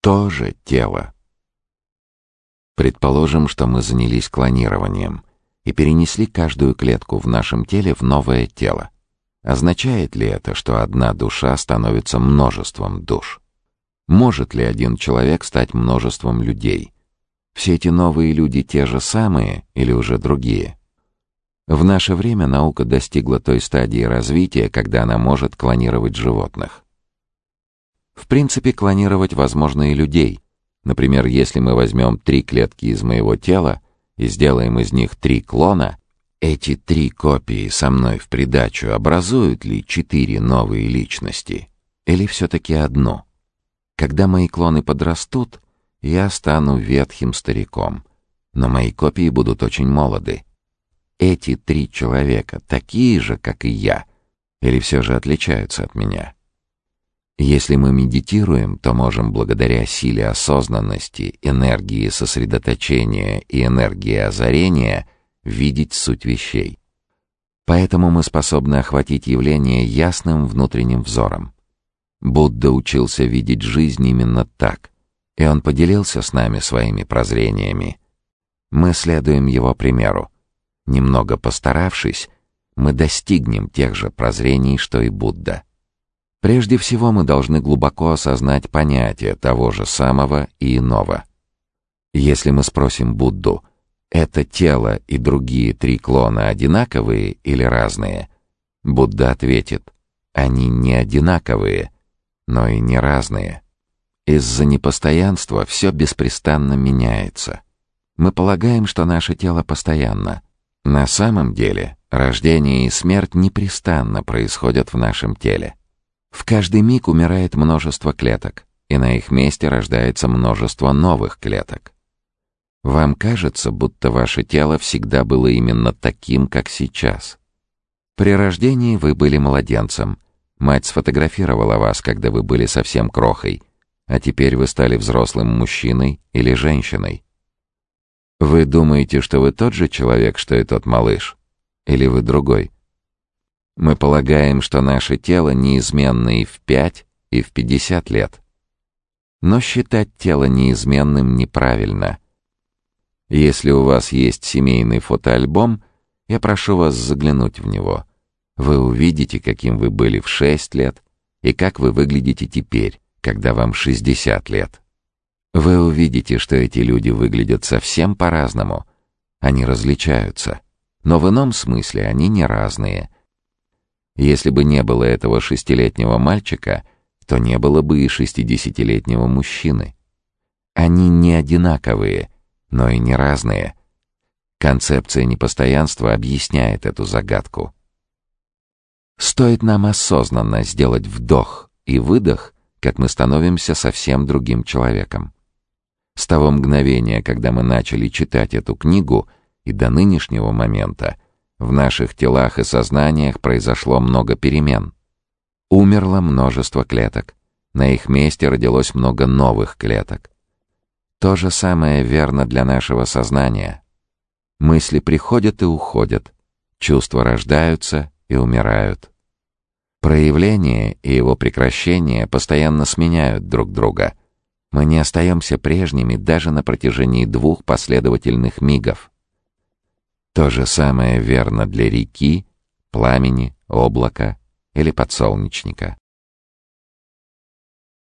тоже тело. Предположим, что мы занялись клонированием и перенесли каждую клетку в нашем теле в новое тело. Означает ли это, что одна душа становится множеством душ? Может ли один человек стать множеством людей? Все эти новые люди те же самые или уже другие? В наше время наука достигла той стадии развития, когда она может клонировать животных. В принципе, клонировать возможно и людей. Например, если мы возьмем три клетки из моего тела и сделаем из них три клона, эти три копии со мной в придачу образуют ли четыре новые личности? Или все-таки одну? Когда мои клоны подрастут, я стану ветхим стариком, но мои копии будут очень молоды эти три человека такие же, как и я, или все же отличаются от меня? Если мы медитируем, то можем благодаря силе осознанности, энергии сосредоточения и энергии озарения видеть суть вещей. Поэтому мы способны охватить явление ясным внутренним взором. Будда учился видеть жизнь именно так, и он поделился с нами своими прозрениями. Мы следуем его примеру. Немного постаравшись, мы достигнем тех же прозрений, что и Будда. Прежде всего мы должны глубоко осознать понятие того же самого и иного. Если мы спросим Будду, это тело и другие три клона одинаковые или разные, Будда ответит, они не одинаковые, но и не разные. Из-за непостоянства все беспрестанно меняется. Мы полагаем, что наше тело постоянно — на самом деле, рождение и смерть непрестанно происходят в нашем теле. В каждый миг умирает множество клеток, и на их месте рождается множество новых клеток. Вам кажется, будто ваше тело всегда было именно таким, как сейчас. При рождении вы были младенцем. Мать сфотографировала вас, когда вы были совсем крохой, а теперь вы стали взрослым мужчиной или женщиной. Вы думаете, что вы тот же человек, что и тот малыш? Или вы другой? Мы полагаем, что наше тело неизменно и в пять, и в пятьдесят лет. Но считать тело неизменным неправильно. Если у вас есть семейный фотоальбом, я прошу вас заглянуть в него. Вы увидите, каким вы были в шесть лет и как вы выглядите теперь, когда вам шестьдесят лет. Вы увидите, что эти люди выглядят совсем по-разному. Они различаются, но в ином смысле они не разные. Если бы не было этого шестилетнего мальчика, то не было бы и шестидесятилетнего мужчины. Они не одинаковые, но и не разные. Концепция непостоянства объясняет эту загадку. Стоит нам осознанно сделать вдох и выдох, как мы становимся совсем другим человеком. С того мгновения, когда мы начали читать эту книгу, и до нынешнего момента, в наших телах и сознаниях произошло много перемен. Умерло множество клеток. На их месте родилось много новых клеток. То же самое верно для нашего сознания. Мысли приходят и уходят, чувства рождаются и умирают. Проявление и его прекращение постоянно сменяют друг друга — мы не остаемся прежними даже на протяжении двух последовательных мигов. То же самое верно для реки, пламени, облака или подсолнечника.